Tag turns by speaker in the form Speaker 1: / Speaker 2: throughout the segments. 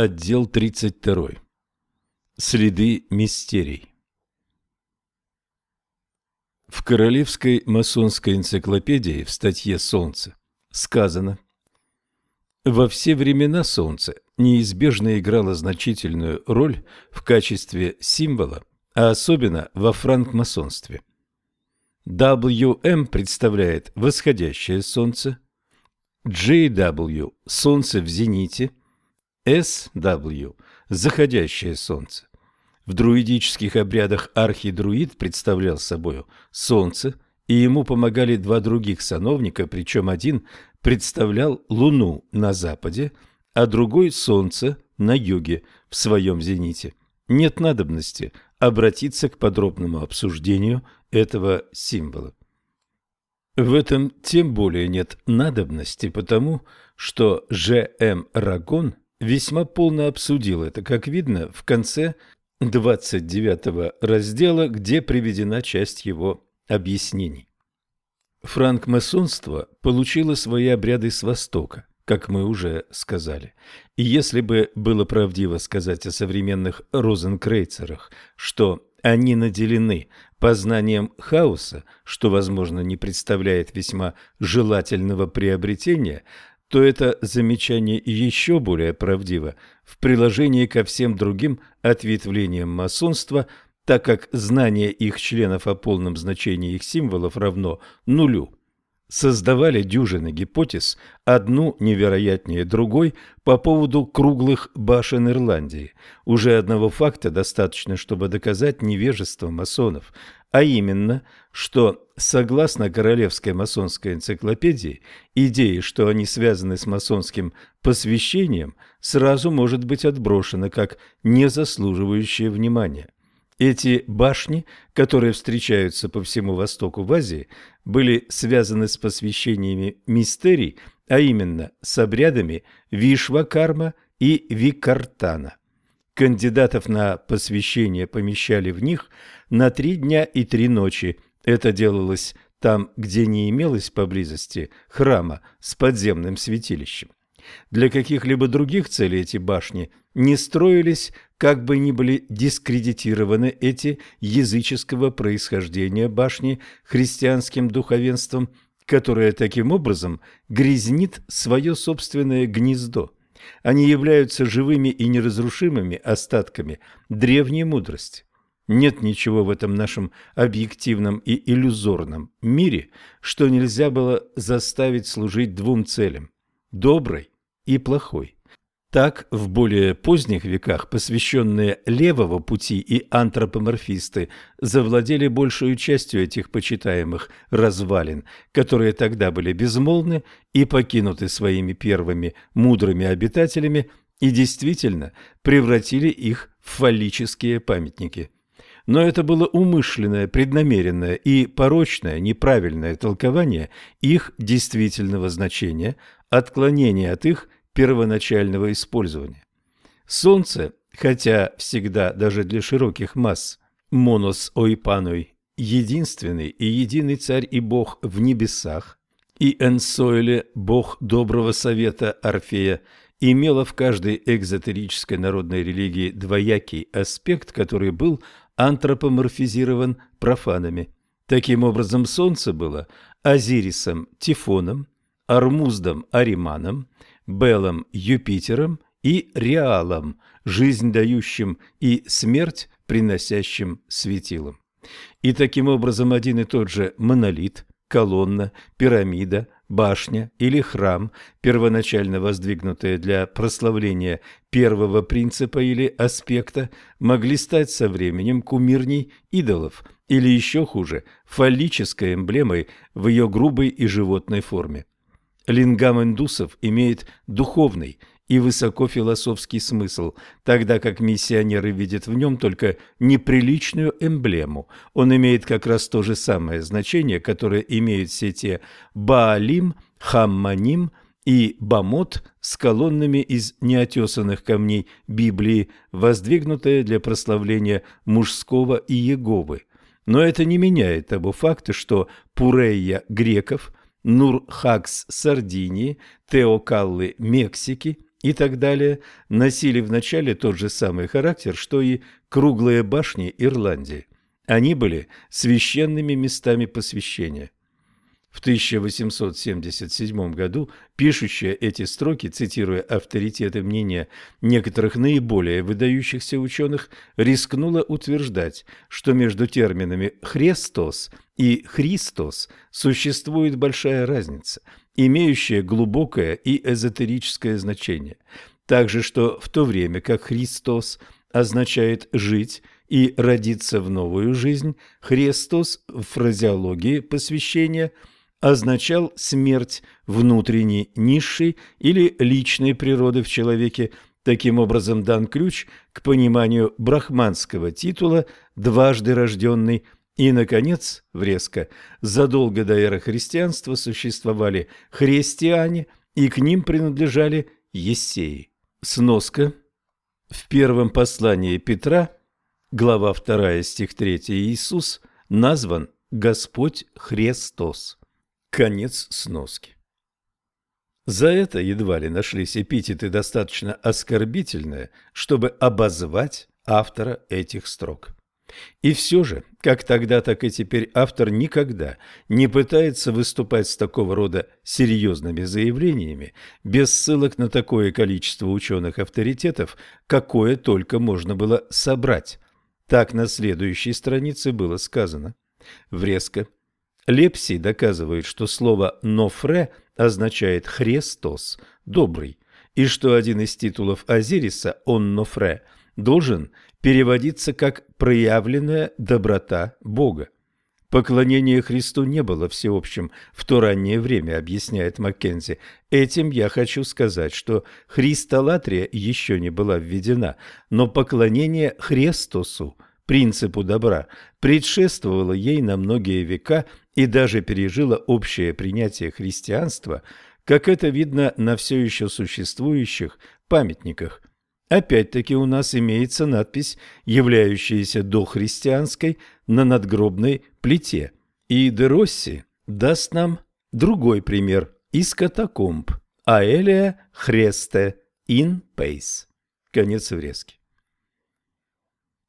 Speaker 1: Отдел 32. Следы мистерий. В Королевской масонской энциклопедии в статье «Солнце» сказано «Во все времена Солнце неизбежно играло значительную роль в качестве символа, а особенно во франкмасонстве. WM представляет восходящее Солнце, JW – Солнце в зените – SW – заходящее солнце. В друидических обрядах архидруид представлял собою солнце, и ему помогали два других сановника, причем один представлял луну на западе, а другой – солнце на юге в своем зените. Нет надобности обратиться к подробному обсуждению этого символа. В этом тем более нет надобности, потому что Ж.М. Рагон – весьма полно обсудил это, как видно, в конце 29 раздела, где приведена часть его объяснений. Франкмасонство получило свои обряды с Востока, как мы уже сказали. И если бы было правдиво сказать о современных розенкрейцерах, что они наделены познанием хаоса, что, возможно, не представляет весьма желательного приобретения, то это замечание еще более правдиво в приложении ко всем другим ответвлениям масонства, так как знание их членов о полном значении их символов равно нулю. Создавали дюжины гипотез, одну невероятнее другой, по поводу круглых башен Ирландии. Уже одного факта достаточно, чтобы доказать невежество масонов – а именно, что, согласно Королевской масонской энциклопедии, идея, что они связаны с масонским посвящением, сразу может быть отброшена как не заслуживающая внимания. Эти башни, которые встречаются по всему Востоку в Азии, были связаны с посвящениями мистерий, а именно с обрядами Вишвакарма и Викартана. Кандидатов на посвящение помещали в них на три дня и три ночи. Это делалось там, где не имелось поблизости храма с подземным святилищем. Для каких-либо других целей эти башни не строились, как бы ни были дискредитированы эти языческого происхождения башни христианским духовенством, которое таким образом грязнит свое собственное гнездо. Они являются живыми и неразрушимыми остатками древней мудрости. Нет ничего в этом нашем объективном и иллюзорном мире, что нельзя было заставить служить двум целям – доброй и плохой. Так, в более поздних веках посвященные левого пути и антропоморфисты завладели большую частью этих почитаемых развалин, которые тогда были безмолвны и покинуты своими первыми мудрыми обитателями и действительно превратили их в фаллические памятники. Но это было умышленное, преднамеренное и порочное, неправильное толкование их действительного значения, отклонение от их – первоначального использования. Солнце, хотя всегда даже для широких масс, монос ойпаной, единственный и единый царь и бог в небесах, и Энсойле, бог доброго совета Орфея, имело в каждой экзотерической народной религии двоякий аспект, который был антропоморфизирован профанами. Таким образом, Солнце было Азирисом Тифоном, Армуздом Ариманом, Белом Юпитером и Реалом, жизнь дающим и смерть приносящим светилом. И таким образом один и тот же монолит, колонна, пирамида, башня или храм, первоначально воздвигнутые для прославления первого принципа или аспекта, могли стать со временем кумирней идолов или еще хуже, фаллической эмблемой в ее грубой и животной форме. Лингам индусов имеет духовный и высокофилософский смысл, тогда как миссионеры видят в нем только неприличную эмблему. Он имеет как раз то же самое значение, которое имеют все те Баалим, Хамманим и Бамот с колоннами из неотесанных камней Библии, воздвигнутые для прославления мужского и Еговы. Но это не меняет того факта, что Пурея греков – Нурхакс Сардинии, Теокаллы Мексики и так далее носили вначале тот же самый характер, что и круглые башни Ирландии. Они были священными местами посвящения. В 1877 году пишущая эти строки, цитируя авторитеты мнения некоторых наиболее выдающихся ученых, рискнула утверждать, что между терминами «хрестос» и «христос» существует большая разница, имеющая глубокое и эзотерическое значение. Также, что в то время как «Христос» означает «жить», и родиться в новую жизнь, Христос в фразеологии посвящения – означал смерть внутренней, низшей или личной природы в человеке. Таким образом дан ключ к пониманию брахманского титула «дважды рожденный» И, наконец, врезко, задолго до эры христианства существовали христиане, и к ним принадлежали ессеи. Сноска. В первом послании Петра, глава 2, стих 3, Иисус назван Господь Христос. Конец сноски. За это едва ли нашлись эпитеты достаточно оскорбительные, чтобы обозвать автора этих строк. И все же, как тогда, так и теперь автор никогда не пытается выступать с такого рода серьезными заявлениями без ссылок на такое количество ученых-авторитетов, какое только можно было собрать. Так на следующей странице было сказано. Врезко Лепсий доказывает, что слово «нофре» означает «хрестос», «добрый», и что один из титулов Азириса, «он нофре», должен переводиться как «проявленная доброта Бога». Поклонение Христу не было всеобщим в то раннее время, объясняет Маккензи. Этим я хочу сказать, что христолатрия еще не была введена, но поклонение Христосу – принципу добра, предшествовала ей на многие века и даже пережила общее принятие христианства, как это видно на все еще существующих памятниках. Опять-таки у нас имеется надпись, являющаяся дохристианской, на надгробной плите. И де Росси даст нам другой пример из катакомб. Аэлия Хресте ин Пейс. Конец врезки.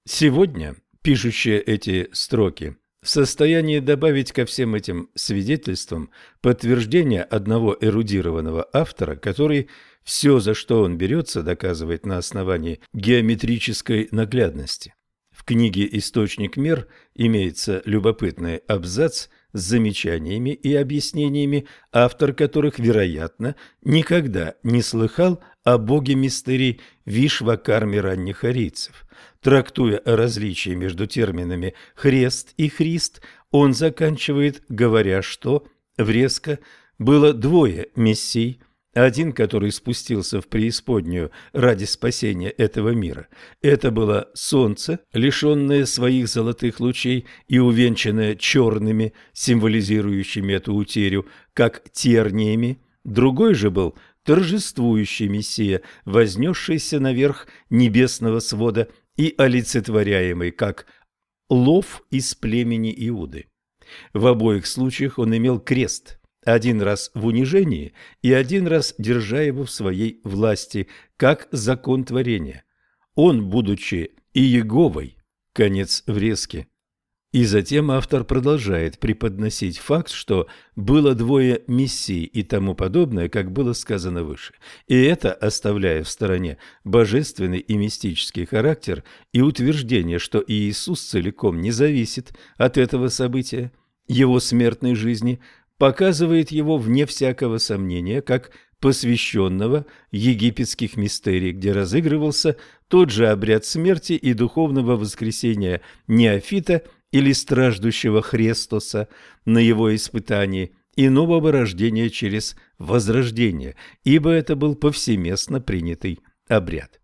Speaker 1: Сегодня пишущие эти строки в состоянии добавить ко всем этим свидетельствам подтверждение одного эрудированного автора, который все, за что он берется, доказывает на основании геометрической наглядности. В книге «Источник мер» имеется любопытный абзац с замечаниями и объяснениями, автор которых, вероятно, никогда не слыхал о боге мистерий Вишвакарме ранних арийцев. Трактуя о различии между терминами «хрест» и «христ», он заканчивает, говоря, что в резко было двое мессий, один, который спустился в преисподнюю ради спасения этого мира. Это было солнце, лишенное своих золотых лучей и увенчанное черными, символизирующими эту утерю, как терниями. Другой же был торжествующий Мессия, вознесшийся наверх небесного свода и олицетворяемый как лов из племени Иуды. В обоих случаях он имел крест – один раз в унижении и один раз держа его в своей власти, как закон творения. Он, будучи и Еговой, конец врезки. И затем автор продолжает преподносить факт, что было двое мессий и тому подобное, как было сказано выше. И это, оставляя в стороне божественный и мистический характер и утверждение, что Иисус целиком не зависит от этого события, его смертной жизни – показывает его вне всякого сомнения как посвященного египетских мистерий, где разыгрывался тот же обряд смерти и духовного воскресения неофита или страждущего Христоса на его испытании и нового рождения через возрождение, ибо это был повсеместно принятый обряд.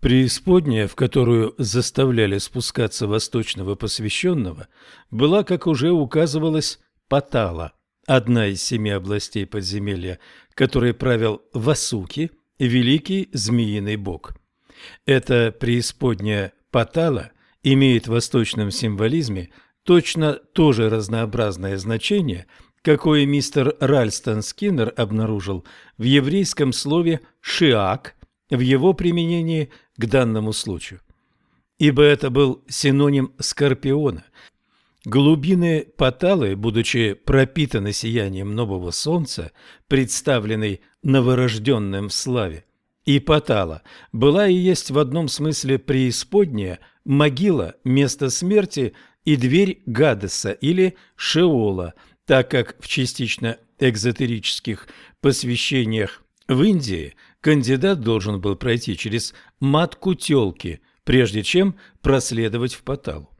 Speaker 1: Преисподняя, в которую заставляли спускаться восточного посвященного, была, как уже указывалось, Патала – одна из семи областей подземелья, которой правил Васуки, великий змеиный бог. Эта преисподняя Патала имеет в восточном символизме точно то же разнообразное значение, какое мистер Ральстон Скиннер обнаружил в еврейском слове «шиак» в его применении к данному случаю. Ибо это был синоним скорпиона. Глубины Паталы, будучи пропитаны сиянием нового солнца, представленной новорожденным в славе, и Патала была и есть в одном смысле преисподняя, могила, место смерти и дверь Гадеса или Шеола, так как в частично экзотерических посвящениях в Индии кандидат должен был пройти через матку телки, прежде чем проследовать в Паталу.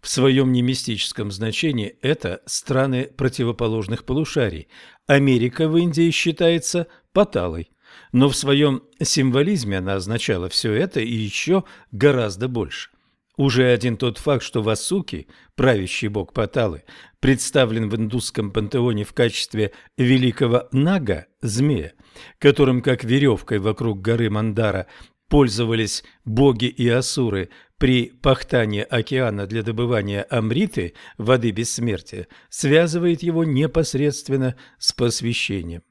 Speaker 1: В своем немистическом значении это страны противоположных полушарий. Америка в Индии считается Паталой, но в своем символизме она означала все это и еще гораздо больше. Уже один тот факт, что Васуки, правящий бог Паталы, представлен в индусском пантеоне в качестве великого Нага, змея, которым как веревкой вокруг горы Мандара пользовались боги и асуры при пахтании океана для добывания амриты, воды бессмертия, связывает его непосредственно с посвящением.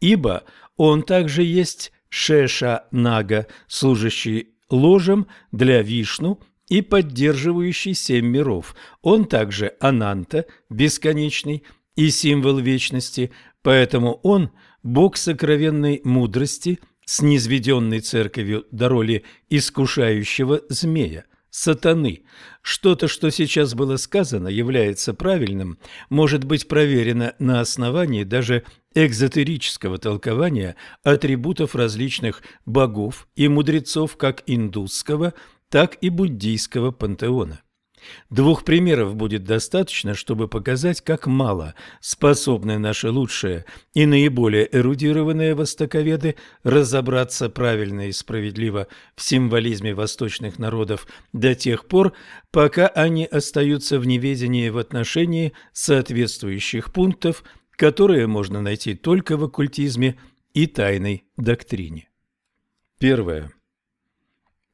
Speaker 1: Ибо он также есть Шеша-Нага, служащий ложем для Вишну и поддерживающий семь миров. Он также Ананта, бесконечный, и символ вечности, поэтому он – бог сокровенной мудрости, низведенной церковью до роли искушающего змея, сатаны. Что-то, что сейчас было сказано, является правильным, может быть проверено на основании даже экзотерического толкования атрибутов различных богов и мудрецов как индусского, так и буддийского пантеона. Двух примеров будет достаточно, чтобы показать, как мало способны наши лучшие и наиболее эрудированные востоковеды разобраться правильно и справедливо в символизме восточных народов до тех пор, пока они остаются в неведении в отношении соответствующих пунктов, которые можно найти только в оккультизме и тайной доктрине. Первое.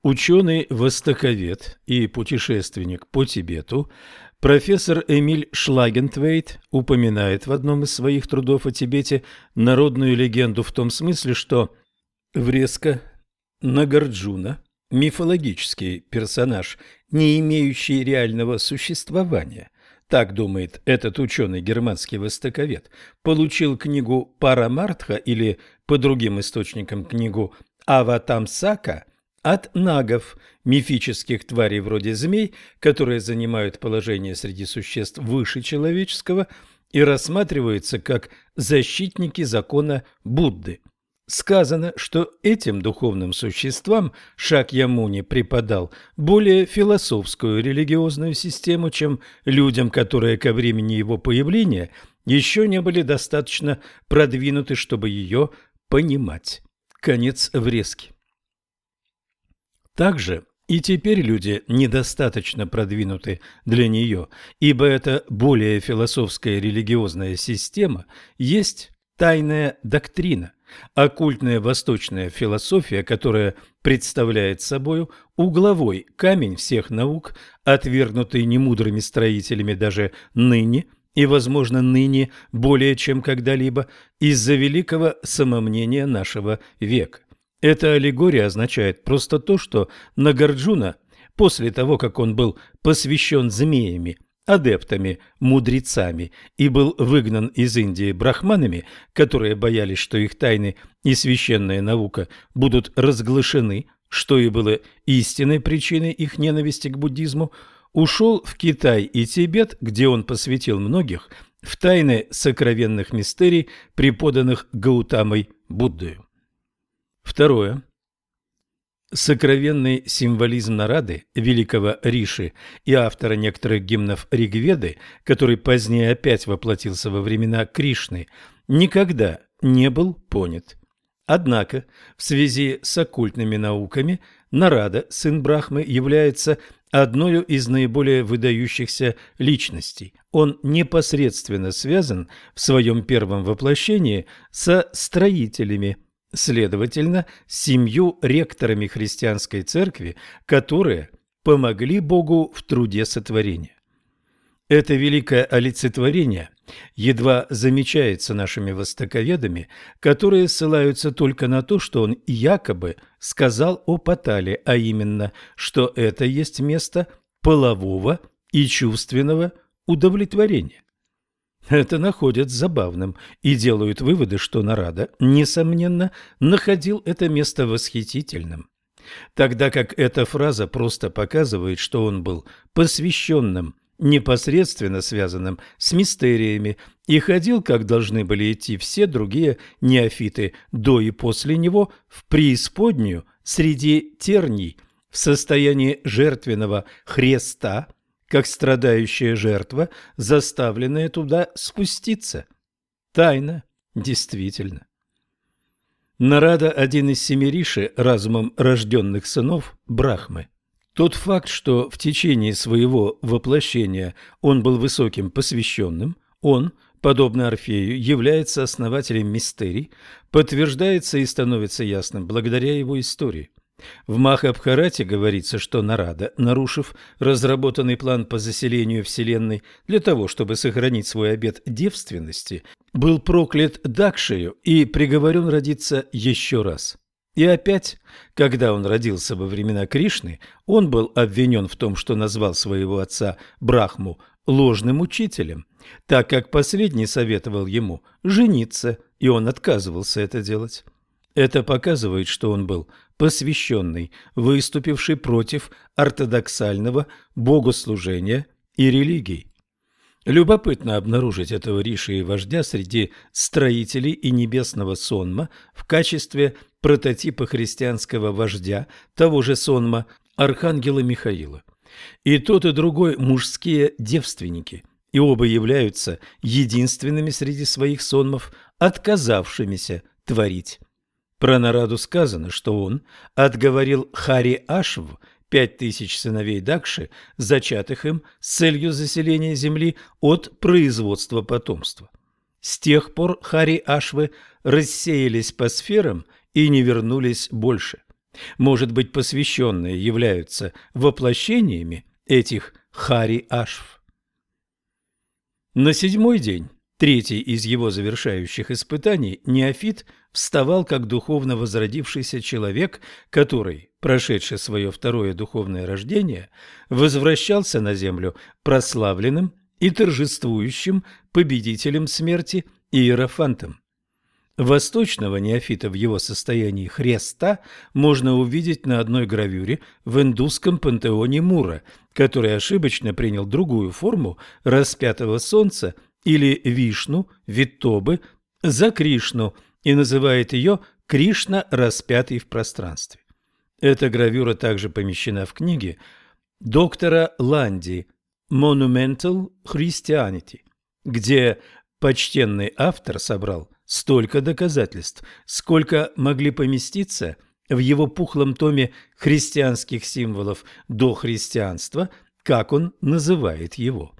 Speaker 1: Ученый-востоковед и путешественник по Тибету профессор Эмиль Шлагентвейт упоминает в одном из своих трудов о Тибете народную легенду в том смысле, что Врезка Нагарджуна – мифологический персонаж, не имеющий реального существования. Так думает этот ученый германский востоковед. Получил книгу Парамартха или, по другим источникам, книгу Аватамсака – от нагов, мифических тварей вроде змей, которые занимают положение среди существ выше человеческого и рассматриваются как защитники закона Будды. Сказано, что этим духовным существам Шакьямуни преподал более философскую религиозную систему, чем людям, которые ко времени его появления еще не были достаточно продвинуты, чтобы ее понимать. Конец врезки. Также и теперь люди недостаточно продвинуты для нее, ибо эта более философская религиозная система есть тайная доктрина, оккультная восточная философия, которая представляет собою угловой камень всех наук, отвергнутый немудрыми строителями даже ныне и, возможно, ныне более чем когда-либо из-за великого самомнения нашего века. Эта аллегория означает просто то, что Нагарджуна, после того, как он был посвящен змеями, адептами, мудрецами и был выгнан из Индии брахманами, которые боялись, что их тайны и священная наука будут разглашены, что и было истинной причиной их ненависти к буддизму, ушел в Китай и Тибет, где он посвятил многих в тайны сокровенных мистерий, преподанных Гаутамой Буддою. Второе. Сокровенный символизм Нарады, великого Риши и автора некоторых гимнов Ригведы, который позднее опять воплотился во времена Кришны, никогда не был понят. Однако, в связи с оккультными науками, Нарада, сын Брахмы, является одной из наиболее выдающихся личностей. Он непосредственно связан в своем первом воплощении со строителями следовательно, семью ректорами христианской церкви, которые помогли Богу в труде сотворения. Это великое олицетворение едва замечается нашими востоковедами, которые ссылаются только на то, что он якобы сказал о Патале, а именно, что это есть место полового и чувственного удовлетворения. Это находят забавным и делают выводы, что Нарада, несомненно, находил это место восхитительным. Тогда как эта фраза просто показывает, что он был посвященным, непосредственно связанным с мистериями, и ходил, как должны были идти все другие неофиты до и после него, в преисподнюю среди терний, в состоянии жертвенного хреста, как страдающая жертва, заставленная туда спуститься. Тайна, действительно. Нарада – один из семи риши, разумом рожденных сынов Брахмы. Тот факт, что в течение своего воплощения он был высоким посвященным, он, подобно Орфею, является основателем мистерий, подтверждается и становится ясным благодаря его истории. В Махабхарате говорится, что Нарада, нарушив разработанный план по заселению Вселенной для того, чтобы сохранить свой обет девственности, был проклят Дакшею и приговорен родиться еще раз. И опять, когда он родился во времена Кришны, он был обвинен в том, что назвал своего отца Брахму ложным учителем, так как последний советовал ему жениться, и он отказывался это делать. Это показывает, что он был посвященный, выступивший против ортодоксального богослужения и религий. Любопытно обнаружить этого Риши и вождя среди строителей и небесного сонма в качестве прототипа христианского вождя того же сонма Архангела Михаила. И тот, и другой мужские девственники, и оба являются единственными среди своих сонмов, отказавшимися творить. Про Нараду сказано, что он отговорил Хари Ашв, пять тысяч сыновей Дакши, зачатых им с целью заселения земли от производства потомства. С тех пор Хари Ашвы рассеялись по сферам и не вернулись больше. Может быть, посвященные являются воплощениями этих Хари Ашв. На седьмой день Третий из его завершающих испытаний, неофит, вставал как духовно возродившийся человек, который, прошедший свое второе духовное рождение, возвращался на землю прославленным и торжествующим победителем смерти Иерофантом. Восточного неофита в его состоянии хреста можно увидеть на одной гравюре в индусском пантеоне Мура, который ошибочно принял другую форму распятого солнца или Вишну, Виттобы, за Кришну и называет ее Кришна, распятый в пространстве. Эта гравюра также помещена в книге доктора Ланди «Monumental Christianity», где почтенный автор собрал столько доказательств, сколько могли поместиться в его пухлом томе христианских символов до христианства, как он называет его.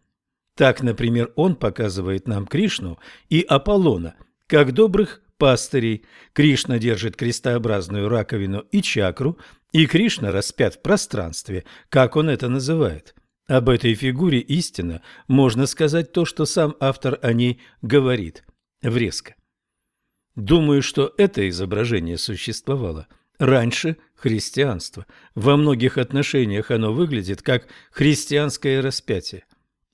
Speaker 1: Так, например, он показывает нам Кришну и Аполлона, как добрых пастырей. Кришна держит крестообразную раковину и чакру, и Кришна распят в пространстве, как он это называет. Об этой фигуре истина можно сказать то, что сам автор о ней говорит, врезко. Думаю, что это изображение существовало раньше христианства. Во многих отношениях оно выглядит как христианское распятие.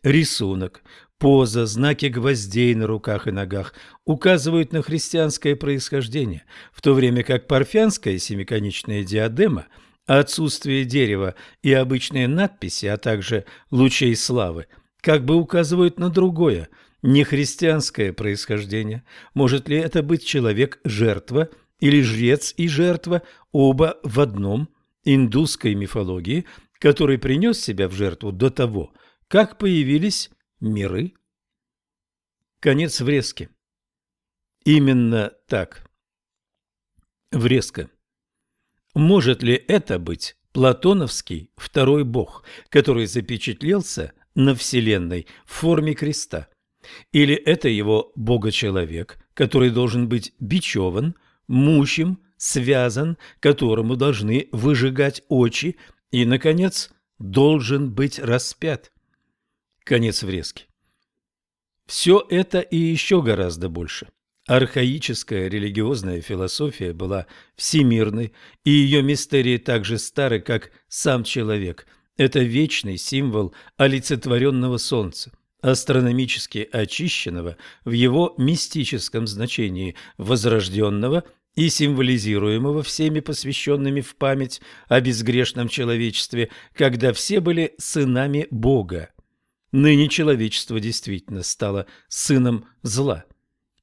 Speaker 1: Рисунок, поза, знаки гвоздей на руках и ногах указывают на христианское происхождение, в то время как парфянская семиконечная диадема, отсутствие дерева и обычные надписи, а также лучей славы, как бы указывают на другое, нехристианское происхождение. Может ли это быть человек-жертва или жрец и жертва, оба в одном индусской мифологии, который принес себя в жертву до того, как появились миры? Конец врезки. Именно так. Врезка. Может ли это быть платоновский второй бог, который запечатлелся на Вселенной в форме креста? Или это его бога-человек, который должен быть бичеван, мучим, связан, которому должны выжигать очи и, наконец, должен быть распят? Конец врезки. Все это и еще гораздо больше. Архаическая религиозная философия была всемирной, и ее мистерии так же стары, как сам человек. Это вечный символ олицетворенного солнца, астрономически очищенного в его мистическом значении, возрожденного и символизируемого всеми посвященными в память о безгрешном человечестве, когда все были сынами Бога. Ныне человечество действительно стало сыном зла.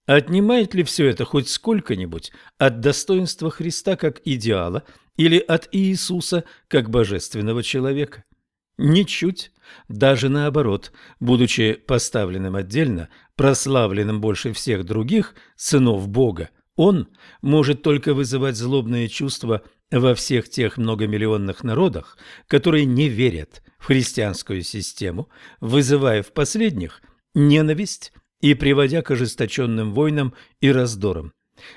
Speaker 1: Отнимает ли все это хоть сколько-нибудь от достоинства Христа как идеала или от Иисуса как божественного человека? Ничуть. Даже наоборот, будучи поставленным отдельно, прославленным больше всех других сынов Бога, он может только вызывать злобные чувства во всех тех многомиллионных народах, которые не верят в христианскую систему, вызывая в последних ненависть и приводя к ожесточенным войнам и раздорам.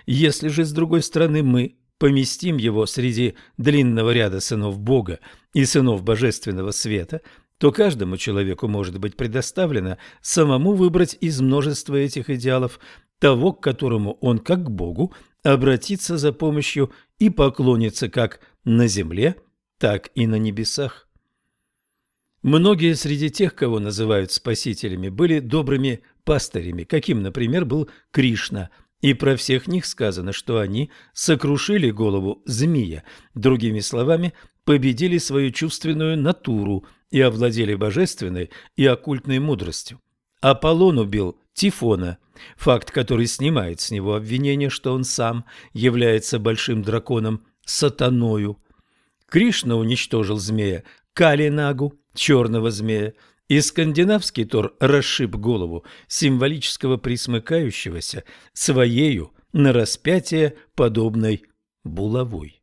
Speaker 1: Если же, с другой стороны, мы поместим его среди длинного ряда сынов Бога и сынов Божественного Света, то каждому человеку может быть предоставлено самому выбрать из множества этих идеалов того, к которому он, как к Богу, обратится за помощью и поклонится как на земле, так и на небесах. Многие среди тех, кого называют спасителями, были добрыми пастырями, каким, например, был Кришна, и про всех них сказано, что они сокрушили голову змея, другими словами, победили свою чувственную натуру и овладели божественной и оккультной мудростью. Аполлон убил Тифона, факт, который снимает с него обвинение, что он сам является большим драконом, сатаною. Кришна уничтожил змея Калинагу, черного змея, и скандинавский Тор расшиб голову символического присмыкающегося своею на распятие подобной булавой.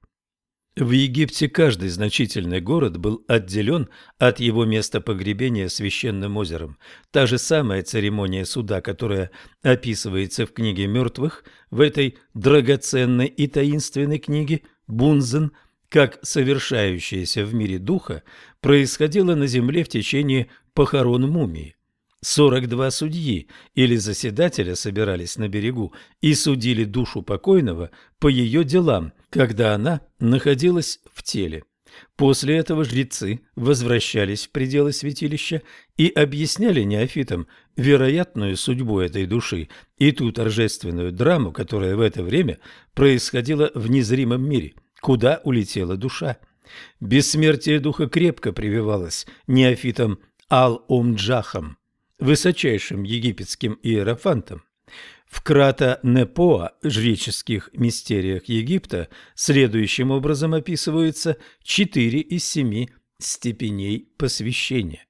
Speaker 1: В Египте каждый значительный город был отделен от его места погребения священным озером. Та же самая церемония суда, которая описывается в книге мертвых, в этой драгоценной и таинственной книге Бунзен – как совершающееся в мире духа, происходило на земле в течение похорон мумии. 42 судьи или заседателя собирались на берегу и судили душу покойного по ее делам, когда она находилась в теле. После этого жрецы возвращались в пределы святилища и объясняли неофитам вероятную судьбу этой души и ту торжественную драму, которая в это время происходила в незримом мире – куда улетела душа. Бессмертие духа крепко прививалось неофитом Ал-Умджахом, высочайшим египетским иерофантом. В Крата-Непоа, жреческих мистериях Египта, следующим образом описываются четыре из семи степеней посвящения.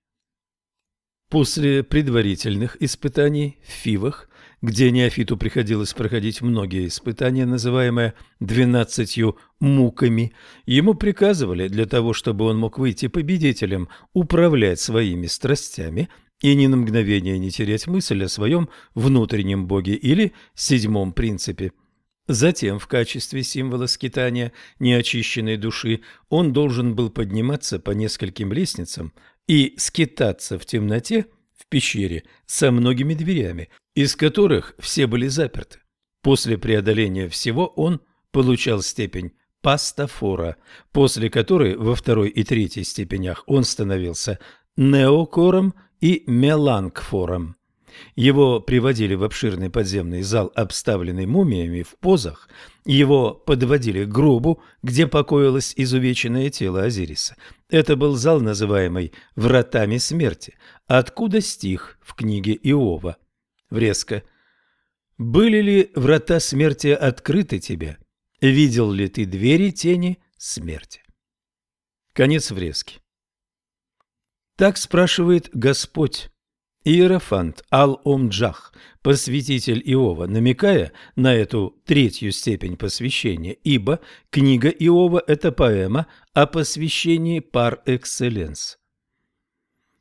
Speaker 1: После предварительных испытаний в Фивах где неофиту приходилось проходить многие испытания, называемые «двенадцатью муками», ему приказывали для того, чтобы он мог выйти победителем, управлять своими страстями и ни на мгновение не терять мысль о своем внутреннем боге или седьмом принципе. Затем, в качестве символа скитания неочищенной души, он должен был подниматься по нескольким лестницам и скитаться в темноте – в пещере со многими дверями, из которых все были заперты. После преодоления всего он получал степень пастафора, после которой во второй и третьей степенях он становился неокором и меланкфором. Его приводили в обширный подземный зал, обставленный мумиями в позах. Его подводили к гробу, где покоилось изувеченное тело Азириса. Это был зал, называемый «вратами смерти», откуда стих в книге Иова. Врезка. «Были ли врата смерти открыты тебе? Видел ли ты двери тени смерти?» Конец врезки. Так спрашивает Господь Иерофант Ал-Омджах, посвятитель Иова, намекая на эту третью степень посвящения, ибо книга Иова – это поэма о посвящении пар-экселленс.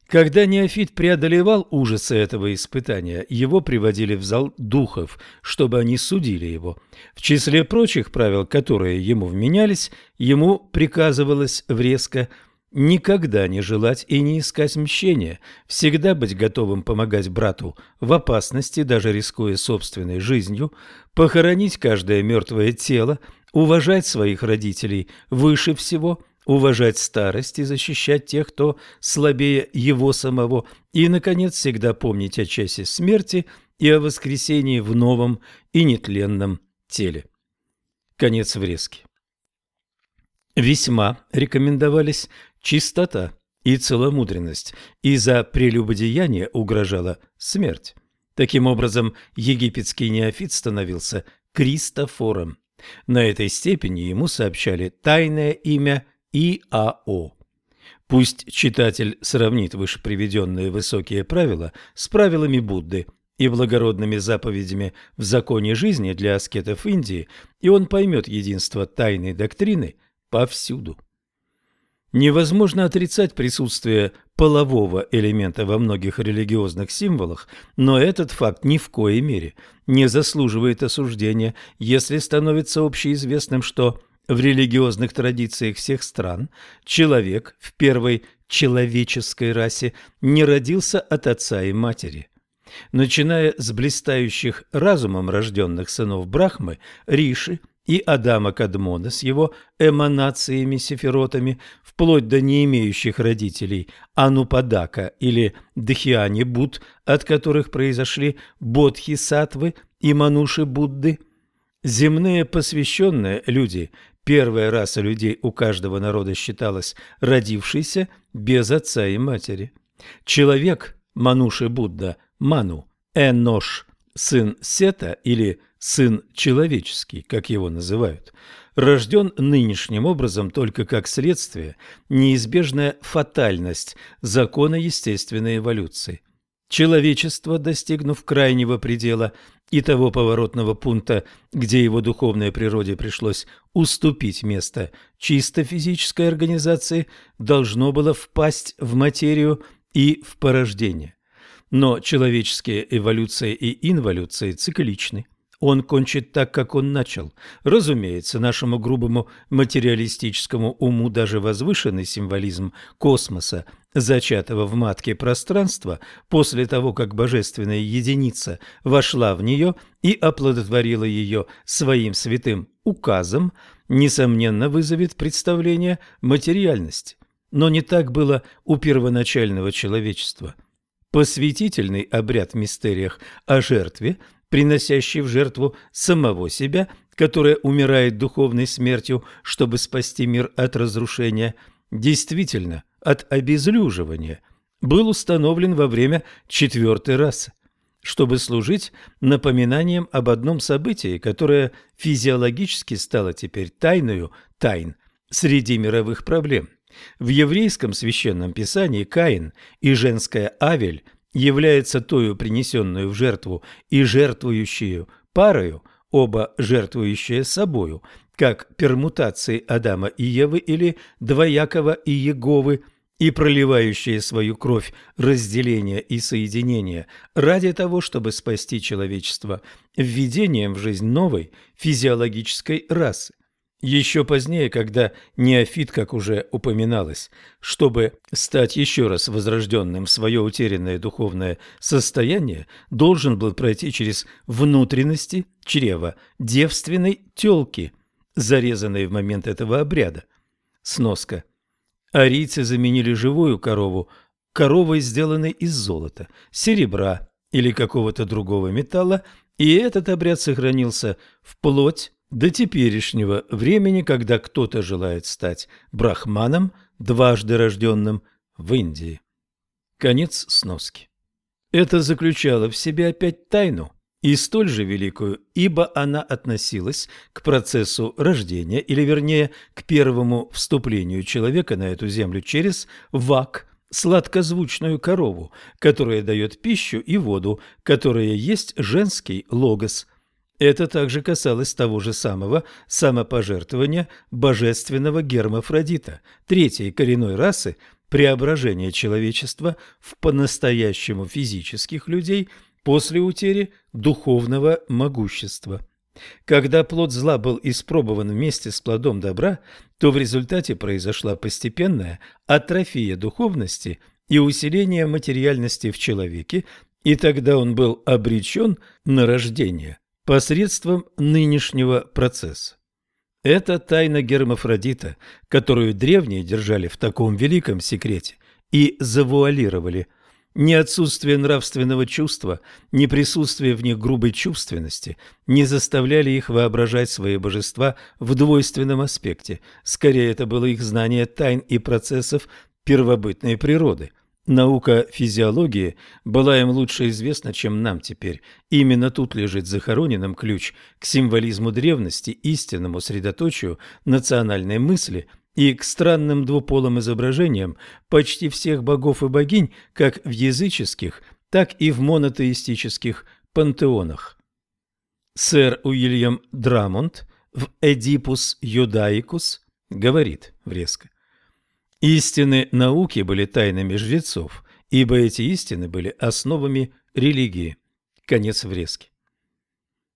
Speaker 1: Когда неофит преодолевал ужасы этого испытания, его приводили в зал духов, чтобы они судили его. В числе прочих правил, которые ему вменялись, ему приказывалось врезко никогда не желать и не искать мщения, всегда быть готовым помогать брату в опасности, даже рискуя собственной жизнью, похоронить каждое мертвое тело, уважать своих родителей выше всего, уважать старость и защищать тех, кто слабее его самого, и, наконец, всегда помнить о часе смерти и о воскресении в новом и нетленном теле. Конец врезки. Весьма рекомендовались чистота и целомудренность, и за прелюбодеяние угрожала смерть. Таким образом, египетский неофит становился Кристофором. На этой степени ему сообщали тайное имя Иао. Пусть читатель сравнит выше приведенные высокие правила с правилами Будды – и благородными заповедями в законе жизни для аскетов Индии, и он поймет единство тайной доктрины повсюду. Невозможно отрицать присутствие полового элемента во многих религиозных символах, но этот факт ни в коей мере не заслуживает осуждения, если становится общеизвестным, что в религиозных традициях всех стран человек в первой человеческой расе не родился от отца и матери – начиная с блистающих разумом рожденных сынов Брахмы, Риши и Адама Кадмона с его эманациями-сефиротами, вплоть до не имеющих родителей Анупадака или Дхиани Буд, от которых произошли Бодхисаттвы и Мануши Будды. Земные посвященные люди, первая раса людей у каждого народа считалась родившейся без отца и матери. Человек, Мануши Будда – Ману, Энош, сын Сета или сын человеческий, как его называют, рожден нынешним образом только как следствие, неизбежная фатальность закона естественной эволюции. Человечество, достигнув крайнего предела и того поворотного пункта, где его духовной природе пришлось уступить место чисто физической организации, должно было впасть в материю и в порождение. Но человеческие эволюция и инволюция цикличны. Он кончит так, как он начал. Разумеется, нашему грубому материалистическому уму даже возвышенный символизм космоса, зачатого в матке пространства, после того, как божественная единица вошла в нее и оплодотворила ее своим святым указом, несомненно вызовет представление материальности. Но не так было у первоначального человечества – посвятительный обряд в мистериях о жертве, приносящей в жертву самого себя, которая умирает духовной смертью, чтобы спасти мир от разрушения, действительно от обезлюживания, был установлен во время четвертой расы, чтобы служить напоминанием об одном событии, которое физиологически стало теперь тайною тайн среди мировых проблем. В еврейском священном писании Каин и женская Авель являются тою принесенную в жертву и жертвующую парою, оба жертвующие собою, как пермутации Адама и Евы или двоякого и Еговы, и проливающие свою кровь разделения и соединения ради того, чтобы спасти человечество введением в жизнь новой физиологической расы. Еще позднее, когда неофит, как уже упоминалось, чтобы стать еще раз возрожденным в свое утерянное духовное состояние, должен был пройти через внутренности чрева девственной телки, зарезанной в момент этого обряда. Сноска. Арийцы заменили живую корову коровой, сделанной из золота, серебра или какого-то другого металла, и этот обряд сохранился вплоть до теперешнего времени, когда кто-то желает стать брахманом, дважды рожденным в Индии. Конец сноски. Это заключало в себе опять тайну, и столь же великую, ибо она относилась к процессу рождения, или вернее, к первому вступлению человека на эту землю через вак, сладкозвучную корову, которая дает пищу и воду, которая есть женский логос – это также касалось того же самого самопожертвования божественного Гермафродита, третьей коренной расы, преображения человечества в по-настоящему физических людей после утери духовного могущества. Когда плод зла был испробован вместе с плодом добра, то в результате произошла постепенная атрофия духовности и усиление материальности в человеке, и тогда он был обречен на рождение посредством нынешнего процесса. Это тайна гермафродита, которую древние держали в таком великом секрете и завуалировали – ни отсутствие нравственного чувства, ни присутствие в них грубой чувственности не заставляли их воображать свои божества в двойственном аспекте. Скорее, это было их знание тайн и процессов первобытной природы. Наука физиологии была им лучше известна, чем нам теперь. Именно тут лежит захороненным ключ к символизму древности, истинному средоточию национальной мысли – и к странным двуполым изображениям почти всех богов и богинь как в языческих, так и в монотеистических пантеонах. Сэр Уильям Драмонт в «Эдипус Юдаикус» говорит врезко. Истины науки были тайнами жрецов, ибо эти истины были основами религии. Конец врезки.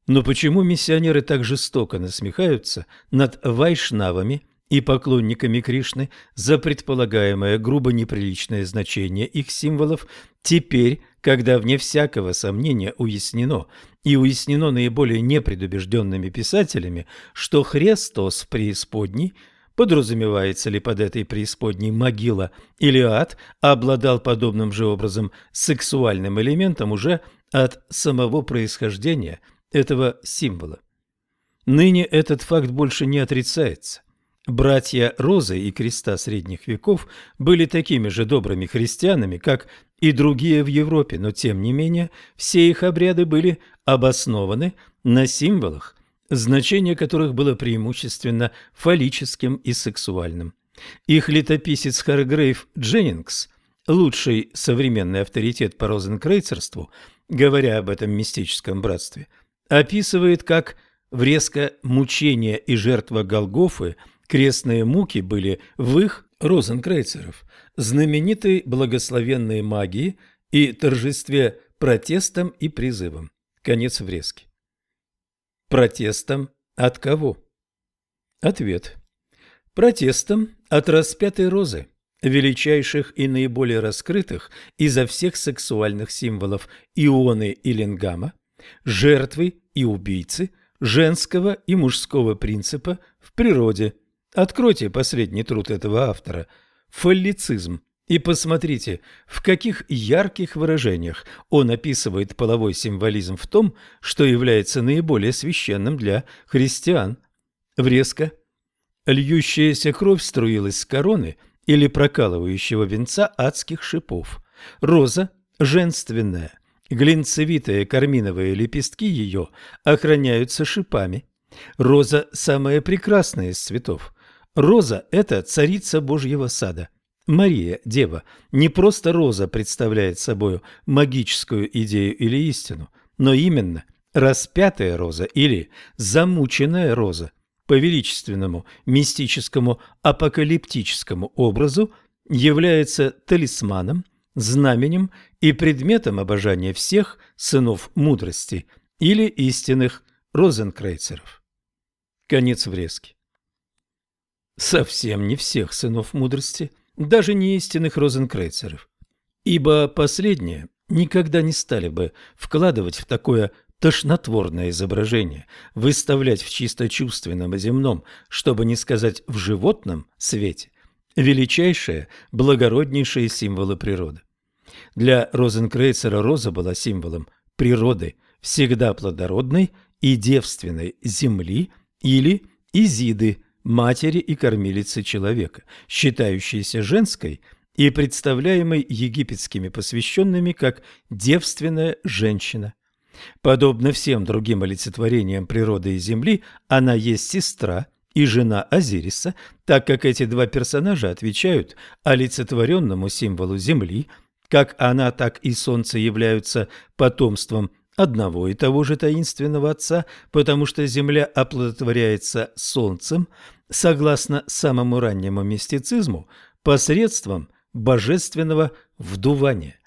Speaker 1: Но почему миссионеры так жестоко насмехаются над вайшнавами – и поклонниками Кришны за предполагаемое грубо неприличное значение их символов, теперь, когда вне всякого сомнения уяснено, и уяснено наиболее непредубежденными писателями, что Христос в подразумевается ли под этой преисподней могила или ад, обладал подобным же образом сексуальным элементом уже от самого происхождения этого символа. Ныне этот факт больше не отрицается. Братья Розы и Креста средних веков были такими же добрыми христианами, как и другие в Европе, но тем не менее все их обряды были обоснованы на символах, значение которых было преимущественно фаллическим и сексуальным. Их летописец Харгрейв Дженнингс, лучший современный авторитет по розенкрейцерству, говоря об этом мистическом братстве, описывает как врезко мучение и жертва Голгофы – Крестные муки были в их, розенкрейцеров, знаменитой благословенной магии и торжестве протестом и призывом. Конец врезки. Протестом от кого? Ответ. Протестом от распятой розы, величайших и наиболее раскрытых изо всех сексуальных символов Ионы и Лингама, жертвы и убийцы, женского и мужского принципа в природе – Откройте последний труд этого автора «Фаллицизм» и посмотрите, в каких ярких выражениях он описывает половой символизм в том, что является наиболее священным для христиан. Врезко. Льющаяся кровь струилась с короны или прокалывающего венца адских шипов. Роза женственная, глинцевитые карминовые лепестки ее охраняются шипами. Роза – самая прекрасная из цветов. Роза – это царица Божьего сада. Мария, Дева, не просто роза представляет собой магическую идею или истину, но именно распятая роза или замученная роза по величественному мистическому апокалиптическому образу является талисманом, знаменем и предметом обожания всех сынов мудрости или истинных розенкрейцеров. Конец врезки. Совсем не всех сынов мудрости, даже не истинных розенкрейцеров. Ибо последние никогда не стали бы вкладывать в такое тошнотворное изображение, выставлять в чисто чувственном и земном, чтобы не сказать в животном свете, величайшие, благороднейшие символы природы. Для Розенкрейцера роза была символом природы, всегда плодородной и девственной земли или Изиды, матери и кормилицы человека, считающейся женской и представляемой египетскими посвященными как девственная женщина. Подобно всем другим олицетворениям природы и земли, она есть сестра и жена Азириса, так как эти два персонажа отвечают олицетворенному символу земли, как она, так и солнце являются потомством одного и того же таинственного Отца, потому что Земля оплодотворяется Солнцем, согласно самому раннему мистицизму, посредством божественного вдувания.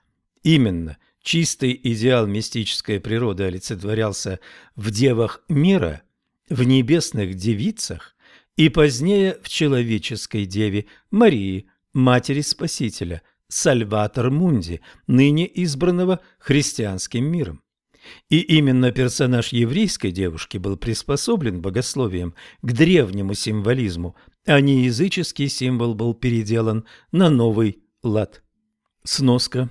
Speaker 1: Именно чистый идеал мистической природы олицетворялся в девах мира в небесных девицах и позднее в человеческой деве Марии, матери Спасителя, Сальватор Мунди, ныне избранного христианским миром. И именно персонаж еврейской девушки был приспособлен богословием к древнему символизму, а не языческий символ был переделан на новый лад. Сноска.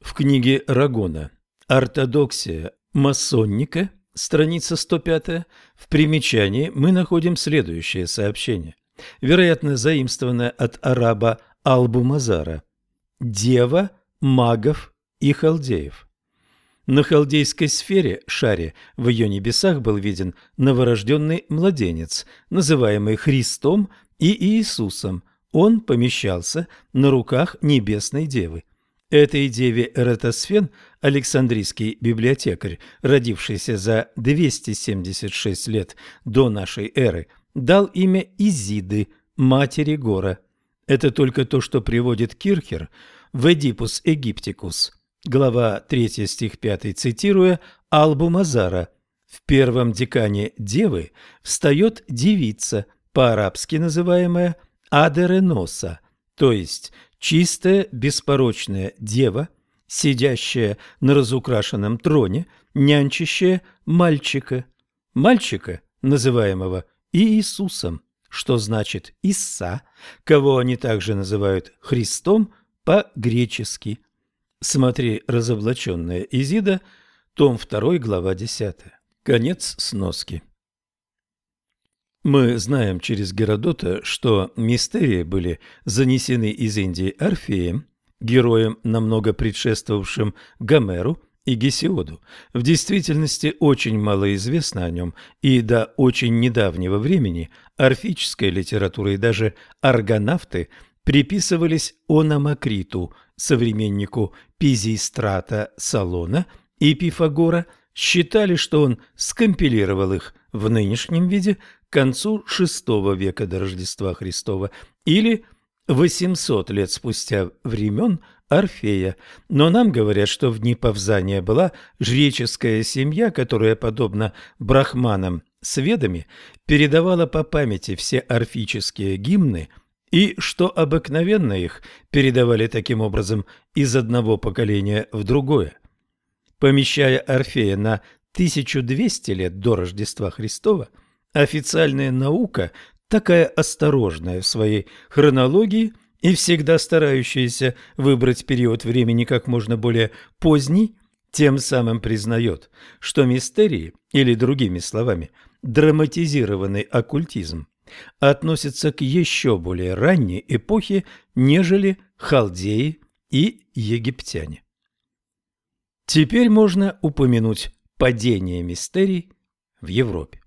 Speaker 1: В книге Рагона «Ортодоксия масонника», страница 105, в примечании мы находим следующее сообщение, вероятно, заимствованное от араба Албу-Мазара «Дева магов и халдеев». На халдейской сфере, шаре, в ее небесах был виден новорожденный младенец, называемый Христом и Иисусом. Он помещался на руках небесной девы. Этой деве Эратосфен, Александрийский библиотекарь, родившийся за 276 лет до нашей эры, дал имя Изиды, матери Гора. Это только то, что приводит Кирхер в Эдипус Египтикус – глава 3 стих 5, цитируя Албу Мазара, в первом декане Девы встает девица, по-арабски называемая Адереноса, то есть чистая беспорочная дева, сидящая на разукрашенном троне, нянчащая мальчика, мальчика, называемого Иисусом, что значит Исса, кого они также называют Христом по-гречески – Смотри «Разоблаченная Изида», том 2, глава 10. Конец сноски. Мы знаем через Геродота, что мистерии были занесены из Индии Орфеем, героем, намного предшествовавшим Гомеру и Гесиоду. В действительности очень мало известно о нем, и до очень недавнего времени орфическая литература и даже аргонавты приписывались Ономакриту, современнику Пизистрата Салона и Пифагора, считали, что он скомпилировал их в нынешнем виде к концу VI века до Рождества Христова или 800 лет спустя времен Орфея, но нам говорят, что в дни Павзания была жреческая семья, которая, подобно брахманам с ведами, передавала по памяти все орфические гимны – и что обыкновенно их передавали таким образом из одного поколения в другое. Помещая Орфея на 1200 лет до Рождества Христова, официальная наука, такая осторожная в своей хронологии и всегда старающаяся выбрать период времени как можно более поздний, тем самым признает, что мистерии, или другими словами, драматизированный оккультизм, относится к еще более ранней эпохе, нежели халдеи и египтяне. Теперь можно упомянуть падение мистерий в Европе.